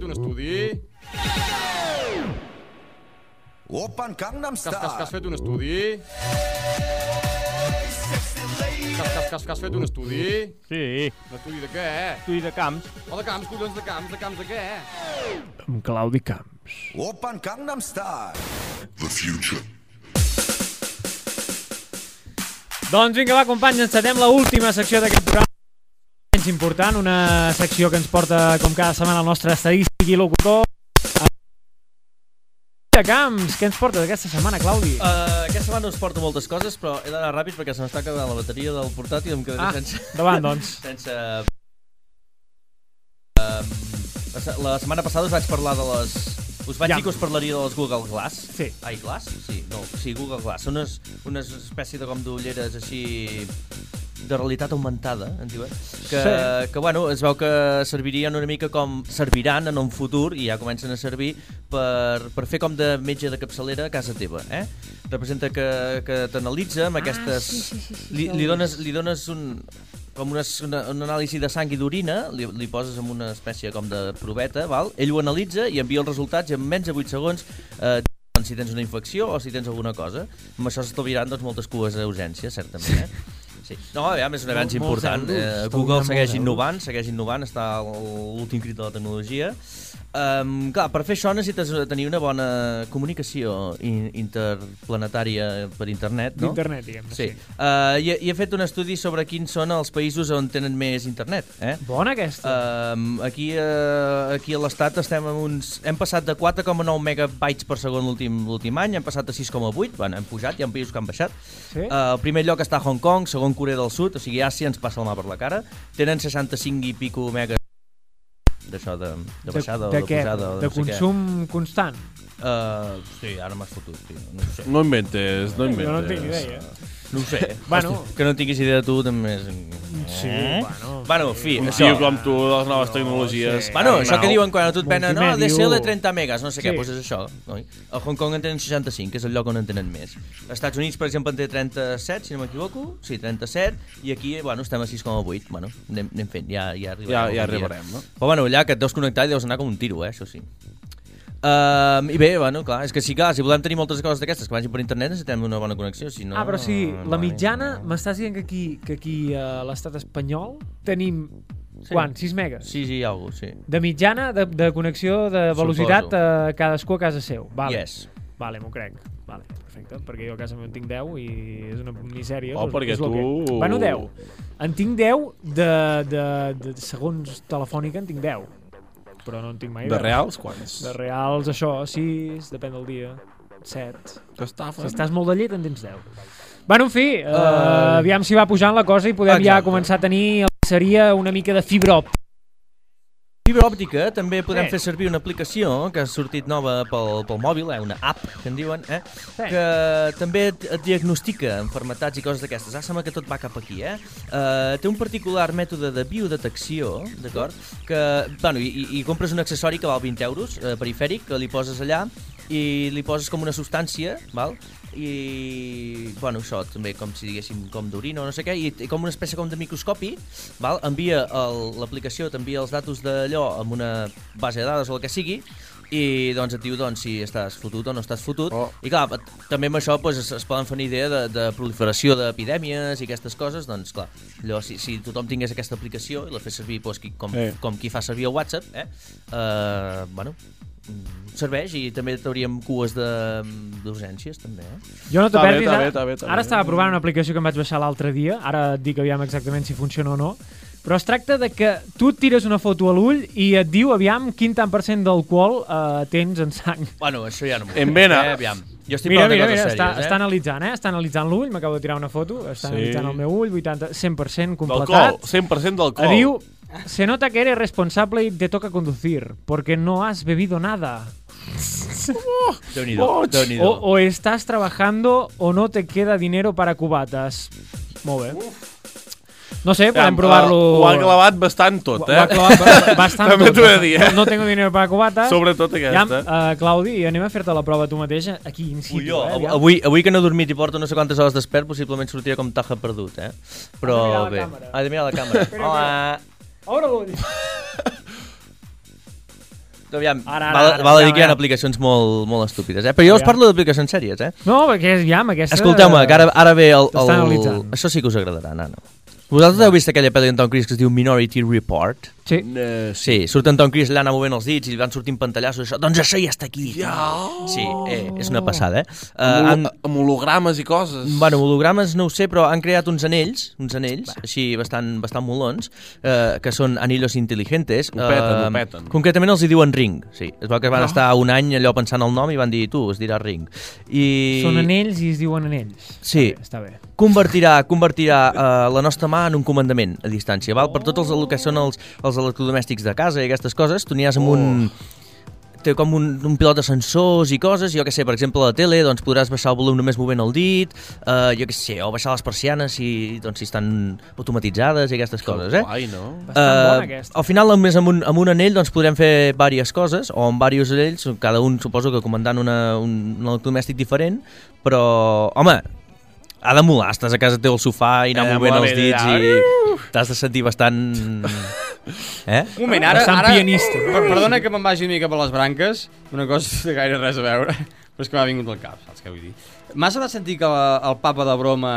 fet un estudi? Open Gangnam Que, has- que, has- que has Style. fet un estudi? Que, has- que, que, que has fet un estudi? Sí, Un estudi de què? estudi de camps. O de camps, collons, de camps, de camps de què? Amb Claudi Camps. Open Gangnam Style. Doncs vinga, va, companys, encetem la última secció d'aquest programa. Menys important, una secció que ens porta, com cada setmana, el nostre estadístic i locutor. De Camps, què ens porta aquesta setmana, Claudi? Uh, aquesta setmana us porto moltes coses, però he d'anar ràpid perquè se m'està acabant la bateria del portàtil i em quedaré Ah, sense... endavant, doncs. sense... La se- la setmana passada us vaig parlar de les... Us vaig Ja. dir que us parlaria de les Google Glass. Sí. Ai, Glass? Sí, no, sí, Google Glass. Són unes, unes espècie de com d'ulleres així de realitat augmentada, en diuen, que, Sí. que bueno, es veu que servirien una mica com serviran en un futur i ja comencen a servir per, per fer com de metge de capçalera a casa teva, eh? Representa que, que t'analitza amb aquestes... sí, sí, sí, sí, li, li, dones, li dones un, com una, una, un anàlisi de sang i d'orina, li, li poses amb una espècie com de proveta, val? ell ho analitza i envia els resultats i en menys de 8 segons eh, si tens una infecció o si tens alguna cosa. Amb això s'estalviaran doncs, moltes cues a urgència, certament. Eh? Sí. No, a veure, és un Molts important. euros, Eh, Google segueix innovant, segueix innovant, està l'últim crit de la tecnologia. Um, clar, per fer això necessites tenir una bona comunicació in interplanetària per internet, no? D'internet, diguem-ne. Sí. Uh, i, I he fet un estudi sobre quins són els països on tenen més internet. Eh? Bona aquesta. Um, aquí, uh, aquí a l'estat estem en uns... Hem passat de 4,9 megabytes per segon l'últim any, hem passat a 6,8, bueno, hem pujat, hi ha països que han baixat. Sí? Uh, el primer lloc està Hong Kong, segon Corea del Sud, o sigui, Àsia ens passa el mà per la cara. Tenen 65 i pico megas d'això de, de baixada de, o de què? pujada o de no sé què. consum constant. Uh, sí, ara m'has fotut, tio. No sé. No inventes, no inventes. Jo no tinc idea. No ho sé. Bueno. Hosti, que no tinguis idea de tu també és... Sí, Eh? bueno. Bueno, en fi, Un això... tio com tu, de les noves tecnologies. sí. Bueno, això que diuen quan a tu et venen, no, Multimèdio. DSL 30 megas, no sé què, Sí. doncs és això. No? A Hong Kong en tenen 65, que és el lloc on en tenen més. Als Estats Units, per exemple, en té 37, si no m'equivoco, sí, 37, i aquí, bueno, estem a 6,8, bueno, anem, anem fent, ja, ja arribarem. Ja, ja arribarem, no? Però bueno, allà que et deus connectar i deus anar com un tiro, eh, això sí. Um, I bé, bueno, clar, és que sí, clar, si volem tenir moltes coses d'aquestes que vagin per internet necessitem una bona connexió, si no... Ah, però sí, no la mitjana, bé. m'estàs dient que aquí, que aquí a l'estat espanyol tenim, Sí. quan, 6 megas? Sí, sí, alguna sí. De mitjana, de, de connexió, de velocitat, a cadascú a casa seu. Vale. Yes. Vale, m'ho crec. Vale, perfecte, perquè jo a casa meva en tinc 10 i és una misèria. Oh, doncs perquè tu- Que... Bueno, 10. En tinc 10 de, de, de, segons Telefònica en tinc 10. Però no en tinc mai De reals, quants? De reals, això, 6, depèn del dia, 7. T'estafen. Si estàs molt de llet, en tens 10. Bueno, en fi, uh, Uh, aviam si va pujant la cosa i podem ja exacte. començar a tenir el que seria una mica de fibra òptica. Fibra òptica també podem Sí. fer servir una aplicació que ha sortit nova pel, pel mòbil, eh, una app que en diuen, eh, Sí. que també et, et diagnostica enfermetats i coses d'aquestes. Ara sembla que tot va cap aquí, eh? Uh, té un particular mètode de biodetecció, d'acord? Que, bueno, i, i compres un accessori que val 20 euros, eh, perifèric, que li poses allà i li poses com una substància, val? I bueno, això també com si diguéssim com d'orina o no sé què i, i com una espècie com de microscopi val? envia l'aplicació t'envia els datos d'allò amb una base de dades o el que sigui i doncs et diu doncs, si estàs fotut o no estàs fotut Oh. i clar, també amb això doncs, es, es poden fer una idea de, de proliferació d'epidèmies i aquestes coses doncs clar, allò, si, si tothom tingués aquesta aplicació i la fes servir doncs, qui, com, Eh. com qui fa servir el WhatsApp eh? Uh, bueno serveix i també teuríem cues de- d'urgències també eh? Jo no Està t'aperdis, està bé, ara, està bé, està bé. ara estava provant una aplicació que em vaig baixar l'altre dia, ara et dic aviam exactament si funciona o no, però es tracta de que tu et tires una foto a l'ull i et diu aviam quin tant per cent d'alcohol eh, tens en sang. Bueno, això ja no m'ho En vena. Eh? Aviam. Jo estic Mira, mira, mira, està, sèries, està eh? analitzant, eh? Està analitzant l'ull, m'acabo de tirar una foto, està Sí. analitzant el meu ull, 80, 100% D'alcohol, completat. 100% d'alcohol. Diu, se nota que eres responsable y te toca conducir, porque no has bebido nada. Déu-n'hi-do, Boig. Déu-n'hi-do. O, o estás trabajando o no te queda dinero para cubatas. Molt bé. No sé, podem Aviam, provar-lo... eh, Ho ha clavat bastant tot, Ho ha eh? clavat ba- bastant També t'ho he de dir, eh? No, tengo dinero para cubatas. Sobretot Ja, aquesta. uh, Claudi, anem a fer-te la prova tu mateix aquí in situ. Jo, eh? av- aviam. avui, avui que no he dormit i porto no sé quantes hores despert, possiblement sortia com taja perdut, eh? Però Has de mirar la bé. càmera. Ha de mirar la càmera. Espera, Hola. Obre l'ull. Aviam, Ara, ara, val, ara, val a dir ja, que hi ha ja. aplicacions molt, molt estúpides, eh? Però jo us Ja. parlo d'aplicacions sèries, eh? No, perquè ja amb aquesta... Escolteu-me, que ara, ara ve el, el... analitzant. Això sí que us agradarà, nano. Vosaltres heu vist aquella pel·li d'en Tom Cruise que es diu Minority Report? Sí. Uh, Sí, surt en Tom Cruise anar movent els dits i li van sortint pantallassos això. Doncs això ja està aquí. Ja. Sí, eh, és una passada, eh? Uh, amb, han, holo- amb hologrames i coses. bueno, hologrames no ho sé, però han creat uns anells, uns anells, així bastant, bastant molons, eh, que són anillos intel·ligentes. Ho peten, eh, ho peten. Concretament els hi diuen Ring, sí. Es veu que van estar un any allò pensant el nom i van dir, tu, es dirà Ring. I... Són anells i es diuen anells. Sí. Està bé. convertirà, convertirà uh, la nostra mà en un comandament a distància, val? Per tots els, el que són els, els electrodomèstics de casa i aquestes coses, tu n'hi has amb un... té com un, un pilot de sensors i coses, jo que sé, per exemple, a la tele doncs podràs baixar el volum només movent el dit, uh, jo que sé, o baixar les persianes si, doncs, si estan automatitzades i aquestes coses, eh? Guai, no? Bastant bona, aquesta. Al final, només amb un, amb un anell, doncs, podrem fer diverses coses, o amb diversos anells, cada un suposo que comandant una, un, un electrodomèstic diferent, però, home, ha de molar, estàs a casa teu al sofà i anar Eh, movent els dits ja. i t'has de sentir bastant... Eh? Un moment, ara... Bastant ara pianista. Per, perdona que me'n vagi una mica per les branques, una cosa de gaire res a veure, però és que m'ha vingut al cap, saps què vull dir? M'ha semblat sentir que la, el papa de broma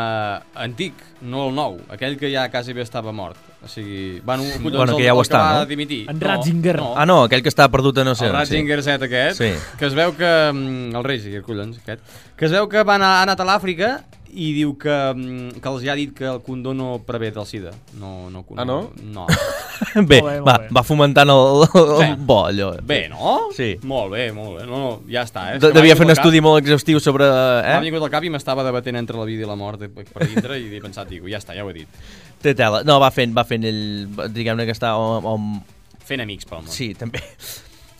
antic, no el nou, aquell que ja quasi bé estava mort. O sigui, bueno, collons, Bueno, que ja ho està, va no? dimitir. En Ratzinger. No, Ah, no, aquell que està perdut a no sé. el Ratzinger Z aquest, Sí. que es veu que... mm, El Ratzinger, collons, aquest. Que es veu que va anar, ha anat a l'Àfrica i diu que, mm, que els hi ha dit que el condó no prevé del sida. No, no, Ah, no? No. Bé, Molt bé, molt va, bé. va fomentant el, el, el Sí. bo, allò. Bé, no? Sí. Molt bé, molt bé. No, no, ja està, eh? De, devia fer un estudi molt exhaustiu sobre... Cap, M'ha Eh? vingut al cap i m'estava debatent entre la vida i la mort eh, per dintre i he pensat, dic, ja està, ja ho he dit. Té tela. No, va fent, va fent ell, diguem-ne que està on, on, Fent amics pel món. Sí, també.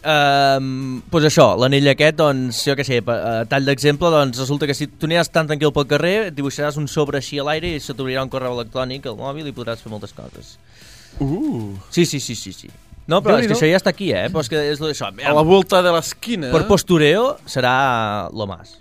Um, pues això, l'anell aquest, doncs, jo què sé, pa- a tall d'exemple, doncs resulta que si tu aniràs tan tranquil pel carrer, dibuixaràs un sobre així a l'aire i se t'obrirà un correu electrònic al mòbil i podràs fer moltes coses. Uh, Sí, sí, sí, sí, sí. No, però és que Déu-n'hi-do. això ja està aquí, eh? Però és que és lo- això. a la volta de l'esquina... Per postureo serà lo más.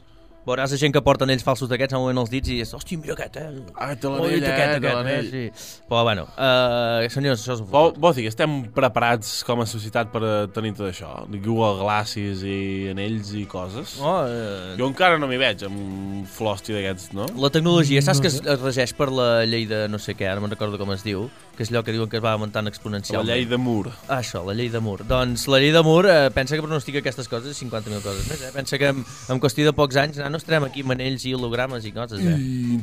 Veuràs gent que porta anells falsos d'aquests, movent els dits i dius, hòstia, mira aquest, eh? Ah, té l'anell, eh? aquest, té l'anell. eh? Sí. Però bueno, uh, senyors, això és un futur. vols dir que estem preparats com a societat per a tenir tot això? Google Glasses i anells i coses? Oh, uh, Jo encara no m'hi veig amb un flosti d'aquests, no? La tecnologia, saps que es, es regeix per la llei de no sé què, ara me'n recordo com es diu, que és allò que diuen que es va augmentant La exponencialment. llei de Moore. Ah, això, la llei de Moore. Doncs la llei de Moore eh, pensa que pronostica aquestes coses i 50.000 coses més. Eh? Pensa que en, en qüestió de pocs anys no estarem aquí amb anells i hologrames i coses. Eh?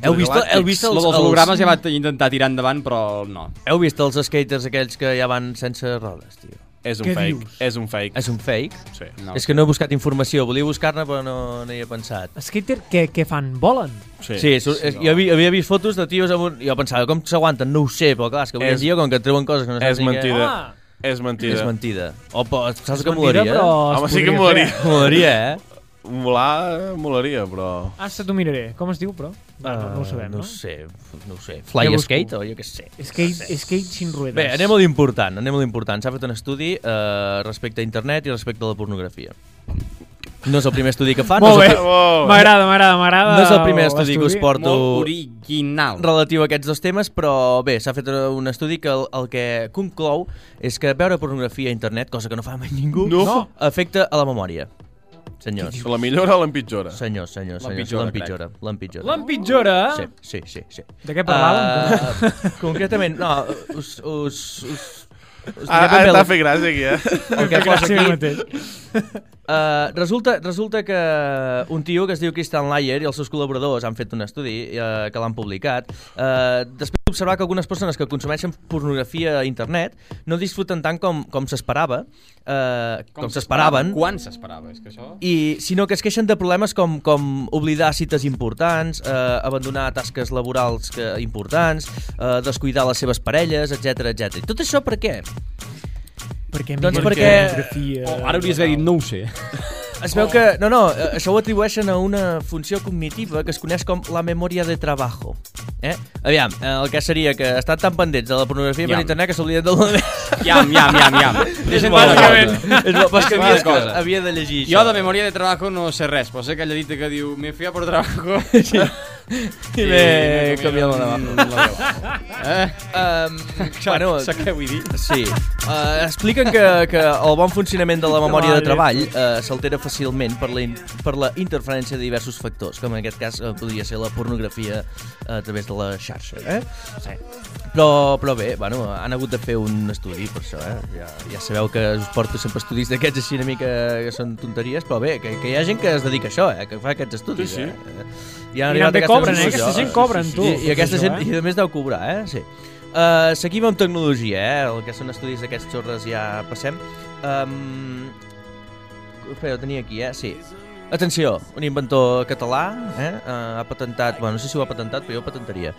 Heu vist, heu vist els, els, hologrames ja va intentar tirar endavant, però no. heu vist els skaters aquells que ja van sense rodes, tio? És un Què fake. dius? És un fake. És un fake? Sí. no. És que no he buscat informació, volia buscar-ne però no, no hi he pensat. Skater, què, què fan? Volen? Sí, Sí, sí, sí jo havia, havia vist fotos de tios amb un... Jo pensava, com s'aguanten? No ho sé, però clar, és que avui És- dia, com que et treuen coses que no saps és mentida. Home, És mentida. És mentida. O, però, saps que mentida, molaria? però Home, sí que molaria. fer. Molaria, eh? Molar, molaria, però... Ah, se t'ho miraré. Com es diu, però? No, no, no ho sabem, no no? ho sé, no ho sé. Ja Fly busco. skate o jo què sé. Skate, skate sin ruedas. Bé, anem a l'important, anem a l'important. S'ha fet un estudi eh, respecte a internet i respecte a la pornografia. No és el primer estudi que fan, Molt no, bé. Oh, M'agrada, m'agrada, m'agrada. no és el primer estudi que us porto Molt original. relatiu a aquests dos temes, però bé, s'ha fet un estudi que el, el que conclou és que veure pornografia a internet, cosa que no fa mai ningú, No. afecta a la memòria. Senyors, La millora o l'empitjora? senyors, senyors, senyors, L'empitjora, l'empitjora, l'empitjora. L'empitjora? Sí, sí, sí, sí. De què parlàvem? Uh, concretament, no, us... us, us us Ah, ah, bé t'ha fet gràcia aquí, eh? el que posa aquí. Uh, resulta, resulta que un tio que es diu Christian Layer i els seus col·laboradors han fet un estudi uh, que l'han publicat uh, després d'observar que algunes persones que consumeixen pornografia a internet no disfruten tant com, com s'esperava uh, com, com s'esperaven Quan s'esperava? És que això... i, sinó que es queixen de problemes com, com oblidar cites importants, eh, abandonar tasques laborals que, importants, eh, descuidar les seves parelles, etc etc. Tot això per què? Perquè Doncs miren perquè- pornografia. Oh, ara hauries d'haver dit, no ho sé. Es veu que... No, no, eh, això ho atribueixen a una funció cognitiva que es coneix com la memòria de trabajo. Eh? Aviam, eh, el que seria que estan tan pendents de la pornografia per internet que s'obliden del moment. Iam, iam, iam, iam. Una Bàsicament. cosa. És és que havia, una cosa. havia de llegir Jo això. de memòria de trabajo no sé res, però sé aquella dita que diu me fui a por trabajo. Sí. I bé, canviant la navaja. Eh? Um, bueno, Saps què vull dir? Sí. Uh, expliquen que, que el bon funcionament de la memòria de treball uh, s'altera fàcilment per la, in, per la interferència de diversos factors, com en aquest cas uh, podria ser la pornografia a través de la xarxa. Eh? Sí. Però, però bé, bueno, han hagut de fer un estudi per això, eh? Ja, ja sabeu que us porto sempre estudis d'aquests així una mica que són tonteries, però bé, que, que hi ha gent que es dedica a això, eh? Que fa aquests estudis, Sí, sí. eh? I han I arribat també cobren, eh? Aquesta gent cobren, tu. I, i aquesta Això, gent, eh? i a més deu cobrar, eh? Sí. Uh, seguim amb tecnologia, eh? El que són estudis d'aquests xorres ja passem. Um, espera, ho tenia aquí, eh? Sí. Atenció, un inventor català eh? uh, ha patentat, bueno, no sé si ho ha patentat, però jo ho patentaria.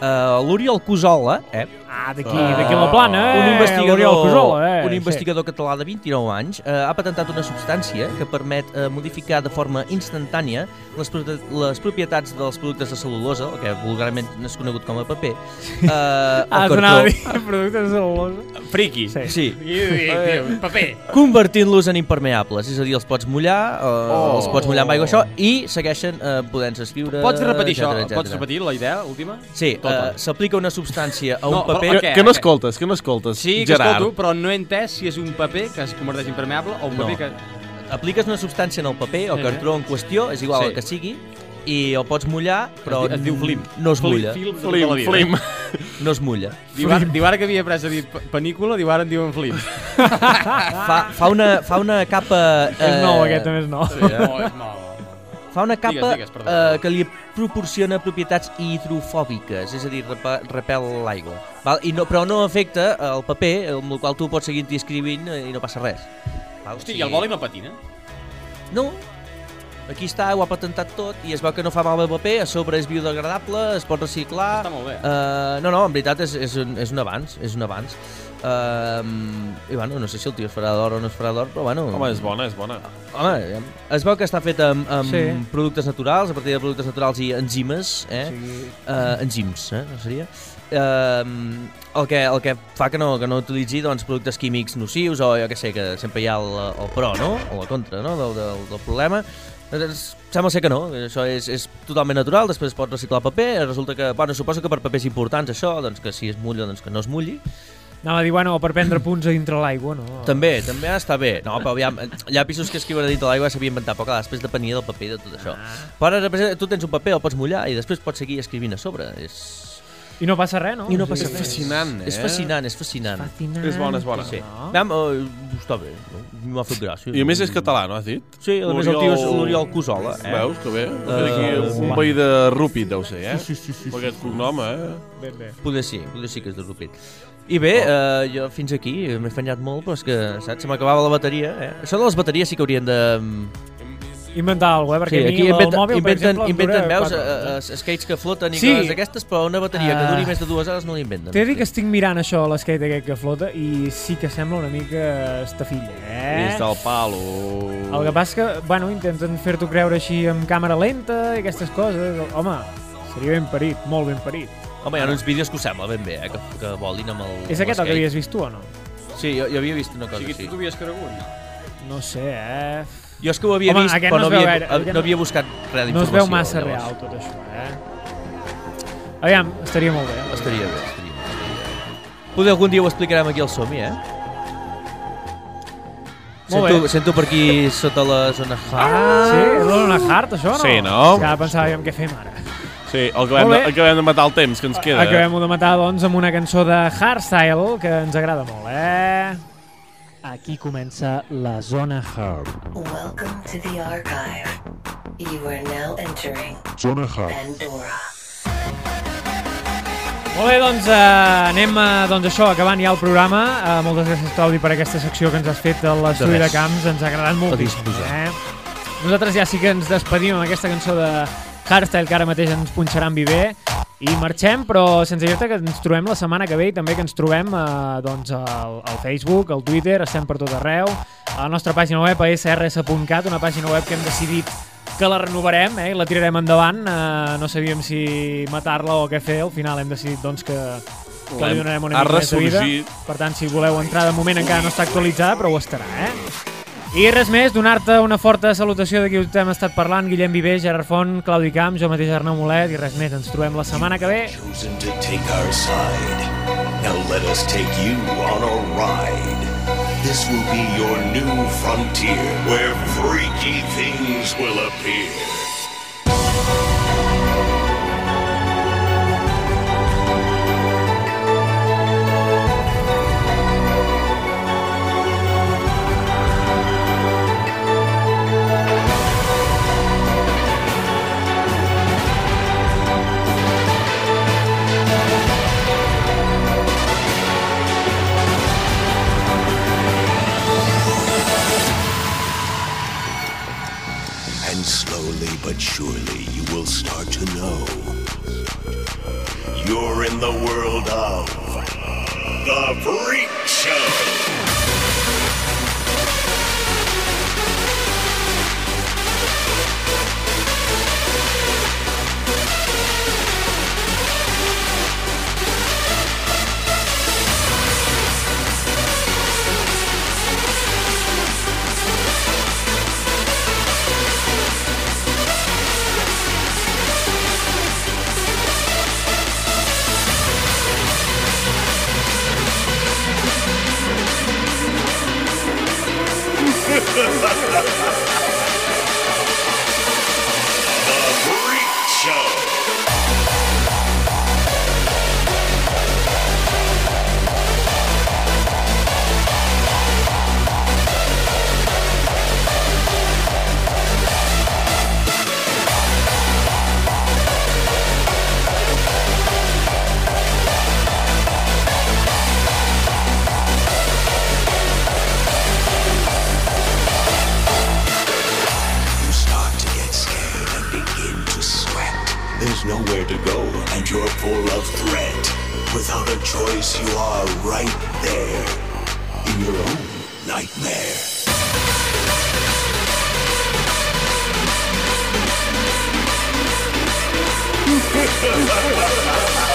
Uh, L'Oriol Cusola, eh? Ah, d'aquí, d'aquí la plana, eh? un investigador, Cusola, eh? un investigador català de 29 anys eh, ha patentat una substància que permet eh, modificar de forma instantània les, pro les propietats dels productes de cel·lulosa, el que vulgarment és conegut com a paper, eh, Ah, donava a dir productes de cel·lulosa. Friqui. Sí. sí, paper. convertint-los en impermeables, és a dir, els pots mullar, eh, Oh. els pots mullar amb aigua això i segueixen eh, podent-se escriure... Pots repetir això? etcètera, etcètera. Pots repetir la idea última? Sí, Tota. Eh, s'aplica una substància a un No, però paper... a Que, què? que no A què? escoltes, que no escoltes, Sí, que Gerard. escolto, però no he entès si és un paper que es converteix en impermeable o un No. paper que... apliques una substància en el paper o cartró en qüestió, és igual Sí. el que sigui, i el pots mullar, però es, es diu flim. no es Flim, mulla. Tota Flim, vida. flim. No es mulla. Diu ara, diu ara que havia après a dir p- pel·lícula, diu ara en diuen flim. Fa, fa, una, fa una capa... És nou, aquest també és nou. Sí, eh? No, és mal. Fa una capa Digues, digues, perdó. eh, que li proporciona propietats hidrofòbiques, és a dir, repa- repel l'aigua. I no, però no afecta el paper, amb el qual tu pots seguir escrivint eh, i no passa res. Val? Hosti, i el boli no patina? No. Aquí està, ho ha patentat tot i es veu que no fa mal al paper, a sobre és biodegradable, es pot reciclar... Està molt bé. Uh, no, no, en veritat és, és, un, és un avanç, és un avanç. Uh, I bueno, no sé si el tio es farà d'or o no es farà d'or, però bueno... Home, és bona, és bona. Home, es veu que està fet amb, amb Sí. productes naturals, a partir de productes naturals i enzimes, eh? Sí. Uh, enzims, eh? No seria? Uh, el, que, el que fa que no, que no utilitzi doncs, productes químics nocius o jo que sé, que sempre hi ha el, el pro, no? O la contra, no? Del, del, del problema. Doncs, sembla ser que no, això és, és totalment natural, després es pot reciclar paper, resulta que, bueno, suposo que per papers importants això, doncs que si es mulla, doncs que no es mulli. Anava a dir, bueno, per prendre punts a dintre l'aigua, no? També, també està bé. No, però aviam, llapisos que escriuen a dintre l'aigua s'havia inventat, però clar, després depenia del paper i de tot això. Però ara tu tens un paper, el pots mullar i després pots seguir escrivint a sobre. És, I no passa res, no? I no passa És res. fascinant, eh? és fascinant, és fascinant. Fascinant. És bona, és bona. Sí. No? Aviam, uh, està bé, no? m'ha fet gràcia. I a més és català, no has dit? Sí, a més el tio és L'Oriol- Cusola. Eh? Veus que bé? Eh, Aquí un sí. veí de Rupit deu ser, eh? Sí, sí, sí, sí, Per aquest sí. cognom, eh? Ben bé. Poder sí, poder sí que és de Rupit. I bé, uh, jo fins aquí m'he afanyat molt, però és que, saps, se m'acabava la bateria. Eh? Això de les bateries sí que haurien de... Inventar alguna cosa, eh? Perquè Sí, aquí el inventen, mòbil, per inventen, exemple, em inventen veus, quatre uh, uh, skates que floten i Sí. coses d'aquestes, però una bateria que duri Ah. més de dues hores no l'inventen. T'he de dir que estic mirant això, l'skate aquest que flota, i sí que sembla una mica estafilla, eh? És del palo. El que passa que, bueno, intenten fer-t'ho creure així amb càmera lenta i aquestes coses. Home, seria ben parit, molt ben parit. Home, hi ha uns vídeos que us sembla ben bé, eh, que, que volin amb el És amb aquest el que havies vist tu o no? Sí, jo, jo havia vist una O cosa sigui, així. tu t'ho havies cregut? No sé, eh? Jo és que ho havia Home, vist, però no no, havia, gaire, aquest no havia buscat res No d'informació. es veu massa llavors. real tot això, eh? Aviam, estaria molt bé. Estaria bé, estaria bé. Poder algun dia ho explicarem aquí al Somi, eh? Molt Sento, bé. sento per aquí sota la zona Sí, hard. és una hard, això, no? Sí, no? Ja pensàvem què fem ara. Sí, acabem Molt de, bé. acabem de matar el temps que ens queda. Acabem de matar, doncs, amb una cançó de hardstyle que ens agrada molt, eh? Aquí comença la zona hard. Welcome to the archive. You are now entering Zona Hard. Pandora. Molt bé, doncs eh, anem eh, doncs això, acabant ja el programa. Eh, moltes gràcies, Claudi, per aquesta secció que ens has fet a l'estudi De de, camps. Ens ha agradat molt. Eh? Nosaltres ja sí que ens despedim amb aquesta cançó de Hardstyle que ara mateix ens punxaran viver i marxem, però sense dir-te que ens trobem la setmana que ve i també que ens trobem eh, doncs, al, al Facebook, al Twitter, estem per tot arreu, a la nostra pàgina web a srs.cat, una pàgina web que hem decidit que la renovarem eh, i la tirarem endavant. Eh, no sabíem si matar-la o què fer, al final hem decidit doncs, que, que li donarem una mica més de vida. Per tant, si voleu entrar de moment encara no està actualitzada, però ho estarà, eh? I res més, donar-te una forta salutació de qui us hem estat parlant, Guillem Viver, Gerard Font, Claudi Camp, jo mateix Arnau Molet, i res més, ens trobem la setmana que ve. This will be your new frontier where freaky things will appear. Of threat. Without a choice, you are right there in your own nightmare.